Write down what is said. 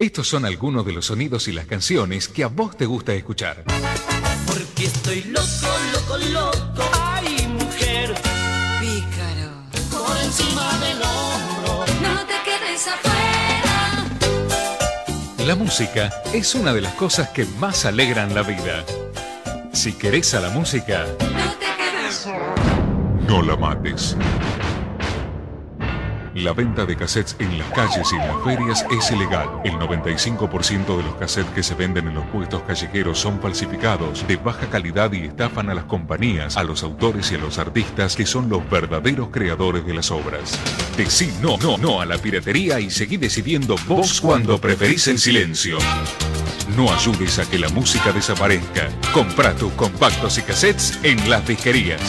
Estos son algunos de los sonidos y las canciones que a vos te gusta escuchar. Porque estoy loco, loco, loco. Ay, mujer. Pícaro. Por encima del hombro. No te quedes afuera. La música es una de las cosas que más alegran la vida. Si querés a la música, No te quedes no la mates. La venta de cassettes en las calles y en las ferias es ilegal. El 95% de los cassettes que se venden en los puestos callejeros son falsificados, de baja calidad y estafan a las compañías, a los autores y a los artistas que son los verdaderos creadores de las obras. Decí no, no, no a la piratería y seguí decidiendo vos cuando preferís el silencio. No ayudes a que la música desaparezca. Compra tus compactos y cassettes en las disquerías.